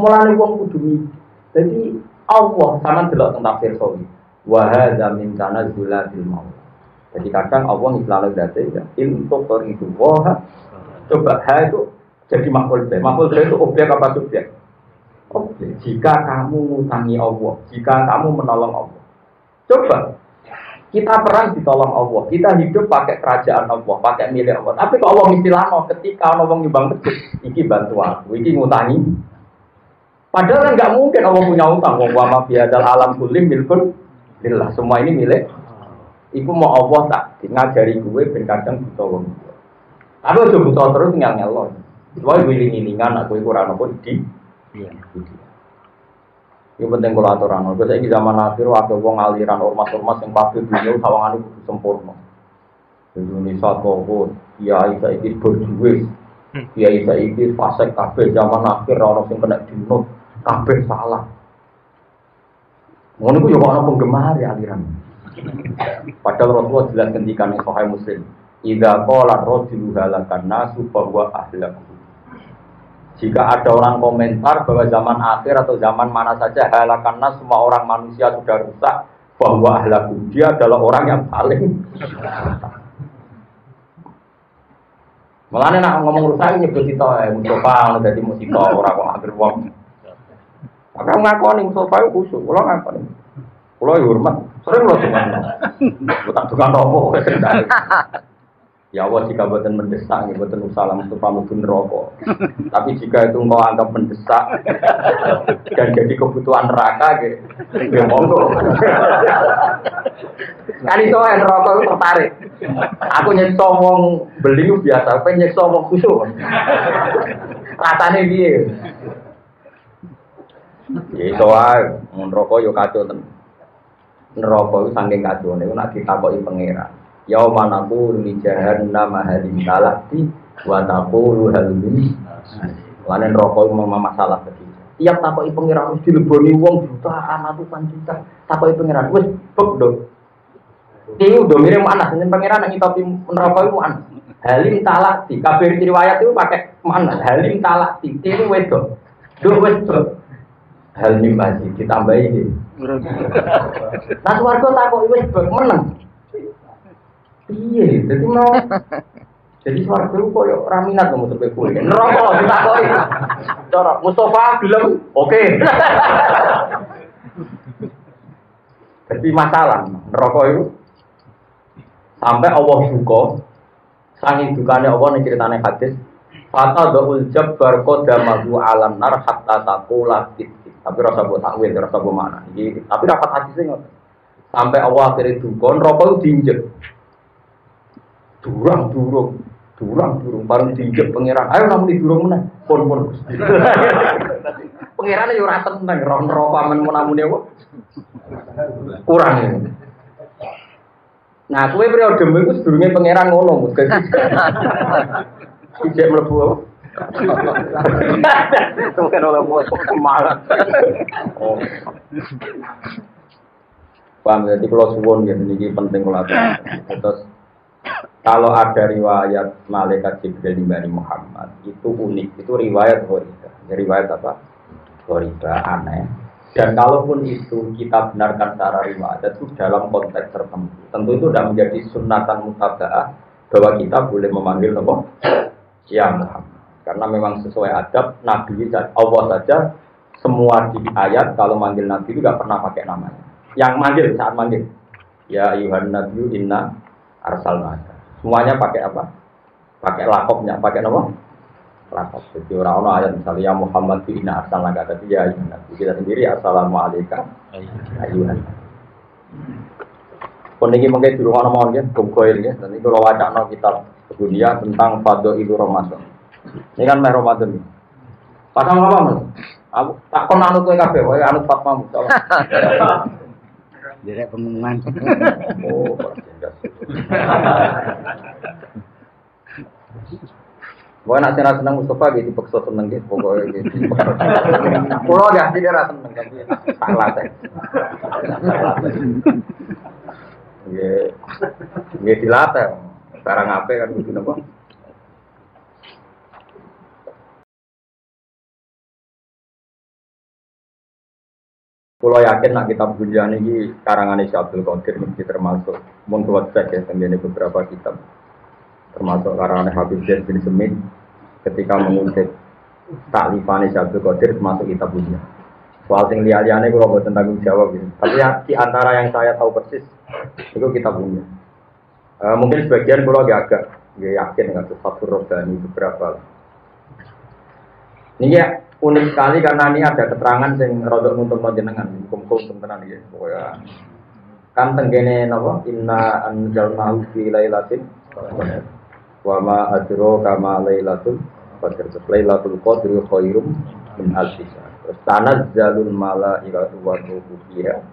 Mulane wong kudu mikir. Jadi Allah sama delok tentang tafsir sawi. Wa hadza min tanazzulatil maut. Jadi kadang Allah selalu date ya untuk itu wah coba ha itu jadi makhluk be. Makhluk be itu objek apa subjek? Objek. Jika kamu ngutangi Allah, jika kamu menolong Allah. Coba kita perang ditolong Allah, kita hidup pakai kerajaan Allah, pakai milik Allah. Tapi kalau Allah istilahnya ketika Allah nyumbang masjid, iki bantu aku, iki ngutangi. Padahal kan nggak mungkin Allah punya utang. Wong wa biadal alam kulim milkun lillah. Semua ini milik. Iku mau Allah tak ngajari gue ben kadang buta wong. Tapi aja buta terus tinggal ngelon. Soalnya wiling-wilingan aku iku ora nopo di. Iya. Ini penting kalau aturan. Kalau saya zaman akhir ada wong aliran ormas-ormas yang pasti dunia sawangan itu sempurna. Indonesia kok kiai saiki berduit, kiai saiki fase kabeh zaman akhir orang sing kena dinut kabeh salah. Ngono iku yo ana penggemar ya aliran. Padahal Rasulullah jelas ngendikan yang Sahih Muslim, "Idza qala rajulu halakan nasu fa huwa ahlaku." Jika ada orang komentar bahwa zaman akhir atau zaman mana saja halakan nas semua orang manusia sudah rusak, bahwa ahlaku dia adalah orang yang paling Malah nak ngomong rusak nyebut itu ya Mustafa jadi musibah orang kok hampir. Maka ngakoni Mustafa itu khusyuk, kalau ngakoni. Kalau ya hormat, sering lo cuma. Bukan tukang rokok, Ya Allah jika buatan mendesak, ya buatan usaha Mustafa mungkin rokok. Tapi jika itu mau anggap mendesak dan jadi kebutuhan neraka, ya monggo. Itu yang rokok itu tertarik. Aku nyekso wong beli biasa, tapi nyekso wong khusyuk. Rasanya dia. Ya iso wae, rokok yo kacau ten. Neraka iku saking kacone iku nak ditakoki pangeran. Ya manaku li jahannam halim talati wa taqulu hal min Lan neraka iku masalah tadi. Tiap takoki pangeran mesti dileboni wong jutaan ratusan juta. Takoki pangeran wis bek do. Iki udah mirip mana? Ini pangeran yang ngitopi neraka iku mana? Halim talati, kabeh riwayat itu pakai mana? Halim talati, ini wedok. Duh wedok hal masih ditambahi ini. Nah keluarga tak kok wis menang. Iya, jadi mau jadi suarga itu koyo raminat kamu sampai kue. Neraka ditakoki. Cara Mustafa bilang oke. Jadi masalah neraka itu sampai Allah suka sangi dukanya Allah nih ceritanya hadis Fata dohul jabbar kodamahu alam nar hatta takula tapi rasa buat takwil, rasa buat mana. Jadi, tapi dapat hati sih Sampai Allah akhirnya dukon, rokok itu diinjek. Durang, durung, durang, durung. Baru diinjek pangeran. Ayo namun di durung mana? Pon, pon. Pangeran itu rasa tentang ron rokok aman mau namun dewa. Kurang ya. Nah, kue periode itu sedurungnya pangeran ngono, Ijek melebu Bukan oleh bos. Oh. Paham jadi kalau suwon ya ini penting kalau Terus kalau ada riwayat malaikat Jibril dari Muhammad itu unik, itu riwayat Ghoriba. Riwayat apa? Ghoriba aneh. Dan kalaupun itu kita benarkan secara riwayat itu dalam konteks tertentu, tentu itu sudah menjadi sunatan mutaba'ah bahwa kita boleh memanggil apa? Ya Muhammad. Karena memang sesuai adab Nabi Allah saja semua di ayat kalau manggil Nabi itu gak pernah pakai namanya. Yang manggil saat manggil ya Yuhan Nabi inna arsalnaka. Semuanya pakai apa? Pakai lakopnya, pakai apa? Lakop. Jadi orang-orang ayat misalnya ya Muhammad inna arsalnaka tapi ya Yuhan Nabi. Kita sendiri assalamualaikum ayuhan. Pun ini mungkin di rumah nomor ya, kumkoil ya. Dan itu kalau wacana kita dunia tentang Fado Ibu Ramadan. Ini kan meh Ramadan. Pasang apa mas? Aku tak kon anut kowe kabeh, wae anut fatwamu. Jadi pengumuman. Oh, Pokoknya nak senang senang Mustafa gitu, paksa seneng gitu, pokoknya gitu. Pulau dia tidak rasa seneng kan, salah teh. Iya dilatih. Sekarang apa kan gitu nopo? Kalau yakin nak kitab dunia ini karangan Syekh Abdul Qadir ini termasuk mun kuat cek ya tenggene beberapa kitab termasuk karangan Habib Zaid bin Semit ketika mengutip taklifane Syekh Abdul Qadir termasuk kitab dunia. Soal sing liya-liyane kula boten tanggung jawab gitu. Tapi ya, di antara yang saya tahu persis itu kitab dunia. Uh, mungkin sebagian kula agak ya yakin dengan Fathur Robbani beberapa. Ini ya unik sekali karena ini ada keterangan sing rodok untuk jenengan. Hukum-hukum tenan ya pokoknya. Kan tenggene napa? Inna anjalnahu fi lailatin wa ma adro kama lailatul qadr lailatul qadri khairum min alfi terus tanazzalul malaikatu wa ruhu fiha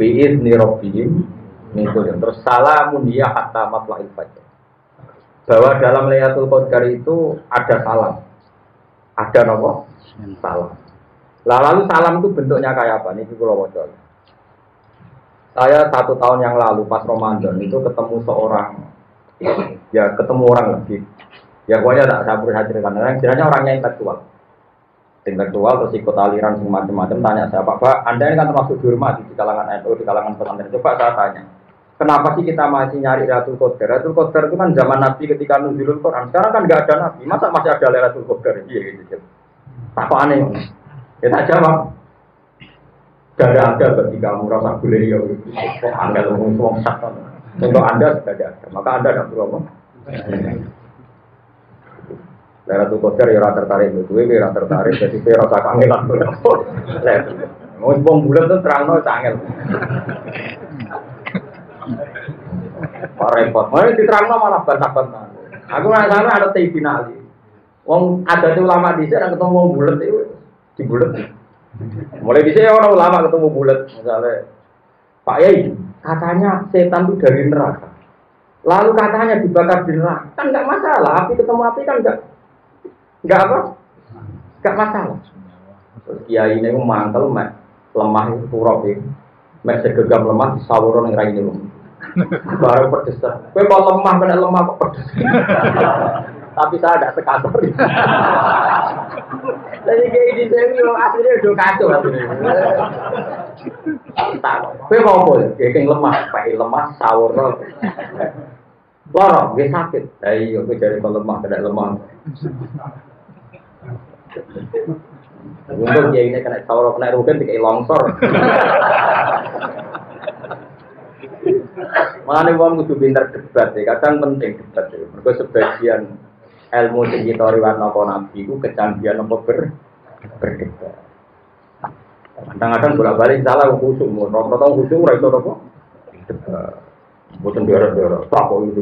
bi izni rabbihim min terus salamun ya hatta matla'il fajr. Bahwa dalam Lailatul Qadar itu ada salam ada nopo salam. Lah lalu salam itu bentuknya kayak apa? Ini kalau bocor. Saya satu tahun yang lalu pas Ramadan itu ketemu seorang ya ketemu orang lagi. Ya pokoknya tak saya ceritakan. Yang kiranya orangnya intelektual. Intelektual terus ikut aliran semacam-macam tanya saya Pak, Anda ini kan termasuk dihormati di kalangan NU, di kalangan pesantren. Coba saya tanya, Kenapa sih kita masih nyari Ratul Qadar? Ratul Qadar itu kan zaman Nabi ketika nuzulul Quran. Sekarang kan nggak ada Nabi. Masa masih ada Ratul Qadar? Iya gitu. Apa aneh? Ya tak jawab. Gak ada ketika kamu rasa beliau itu. Kok anda ngomong semua. Untuk anda sudah ada. Maka anda tidak perlu ngomong. Ratul Qadar ya rata tertarik itu, ya rata tertarik. Jadi saya rasa kangen. Mau bulan itu terang no canggih. Repot. Mau diterang malah bantah-bantah. Aku nggak sana ada teh finali. Wong ada ulama di sana ketemu wong bulat itu di bulat. Mulai bisa ya orang ulama ketemu bulat misalnya Pak Yai katanya setan itu dari neraka. Lalu katanya dibakar di neraka kan nggak masalah. Api ketemu api kan nggak nggak apa nggak masalah. Kiai ini mantel mek lemah itu turap itu. Mek segegam lemah disawuron yang raine Baru pedes. Kowe kok lemah kena lemah kok pedes. Tapi saya tidak sekasar. Jadi kayak ini saya yo aslinya udah kacau. Tak, kowe mau apa? Kayak lemah, pakai lemah sahur. Loro, gue sakit. Lah iya, kowe jadi lemah, kena lemah. Untuk dia ini kena sahur, kena rugen, kayak longsor. Malah wong kudu pinter debat ya, kadang penting debat ya. Mereka sebagian ilmu sing kita riwayat napa nabi itu kecanggihan apa ber berdebat. Kadang-kadang bolak-balik salah khusuk, rata-rata khusuk ora iso apa? Debat. Boten daerah-daerah, tak kok itu.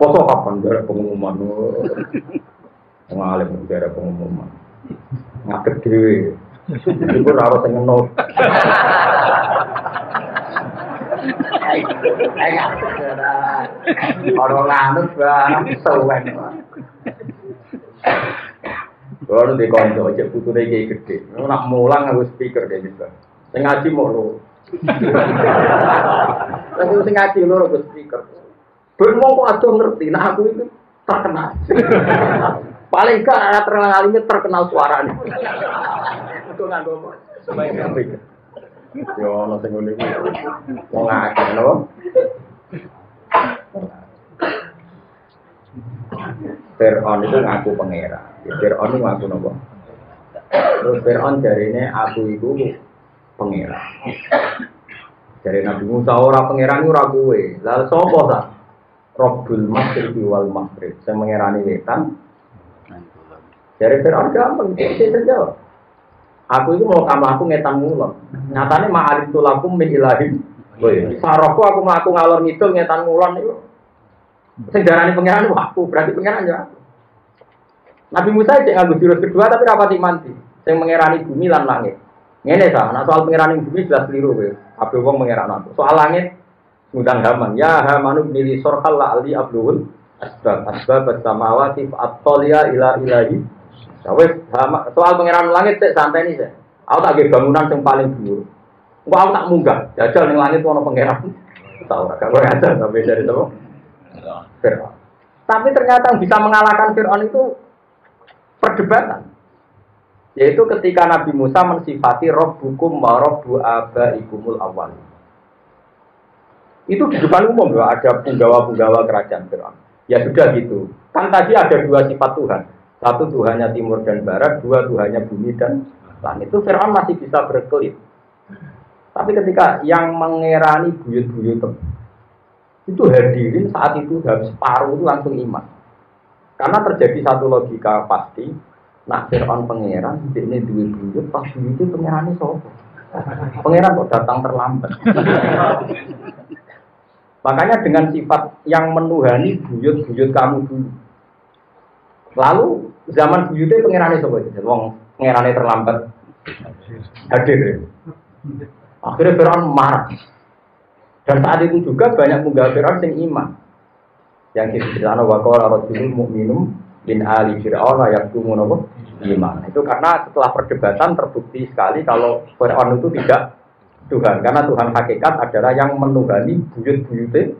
Poso kapan daerah pengumuman? Ngalim daerah pengumuman. Ngaget dhewe. Iku ora sing ngono. Orang. Kalau di konco aja butuh kayak gede, nak mulang harus speaker kayak gitu. Sing ngaji mau lo. Tapi sing ngaji lo harus speaker. Bermong kok ada ngerti, nah aku itu terkenal. Paling gak terkenal ini terkenal suaranya. Itu nggak gue. Sebaiknya. Yo ana sing ngene iki. Wong akeh lho. Fir'aun itu ngaku pangeran. Fir'aun itu ngaku nopo? Terus Fir'aun jarine aku itu pangeran. Dari Nabi Musa ora pangeran ora kuwe. Lalu sapa ta? Rabbul Masriq wal Maghrib. Sing mengerani wetan. Dari Fir'aun gampang, dia terjawab. Aku itu mau kamu aku ngetan ngulon. Nyatanya ma'arif tulakum min ilahi. Sarokku aku mau aku ngalor ngidul ngetan ngulon itu. Sing darani pangeran aku, berarti pangeran ya Nabi Musa cek nganggo jurus kedua tapi rapati manti. Sing mengerani bumi lan langit. Ngene ta, nah soal pengerani bumi jelas keliru kowe. Kabeh wong mengeran aku. Soal langit ngundang Haman. Ya Hamanu nili sorkal la ali abdul asbab asbab samawati at-taliya ila ilahi Ya wis soal pangeran langit cek santai nih saya. Aku tak bangunan yang paling dhuwur. Engko aku tak munggah, jajal ning langit ono pangeran. Tahu ora gak aja sampai dari itu. Fir'aun. Tapi ternyata yang bisa mengalahkan Fir'aun itu perdebatan. Yaitu ketika Nabi Musa mensifati Rabbukum wa Rabbu abaikumul awal. Itu di depan umum loh, ada penggawa-penggawa kerajaan Fir'aun. Ya sudah gitu. Kan tadi ada dua sifat Tuhan. Satu Tuhannya timur dan barat, dua Tuhannya bumi dan langit. Itu Fir'aun masih bisa berkelit. Tapi ketika yang mengerani buyut-buyut itu hadirin saat itu harus separuh itu langsung iman. Karena terjadi satu logika pasti, nak Fir'aun pangeran, ini duit buyut, pas buyut itu pangeran itu Pangeran kok datang terlambat. Makanya dengan sifat yang menuhani buyut-buyut kamu dulu. Lalu zaman buyutnya pangeran itu Wong pangerannya terlambat hadir. Akhirnya Fir'aun marah. Dan saat itu juga banyak munggah Fir'aun yang iman. Yang diceritakan wa qala rajulun mu'minum bin ali Fir'aun yaktumun apa? Iman. Itu karena setelah perdebatan terbukti sekali kalau Fir'aun itu tidak Tuhan. Karena Tuhan hakikat adalah yang menuhani buyut-buyutnya.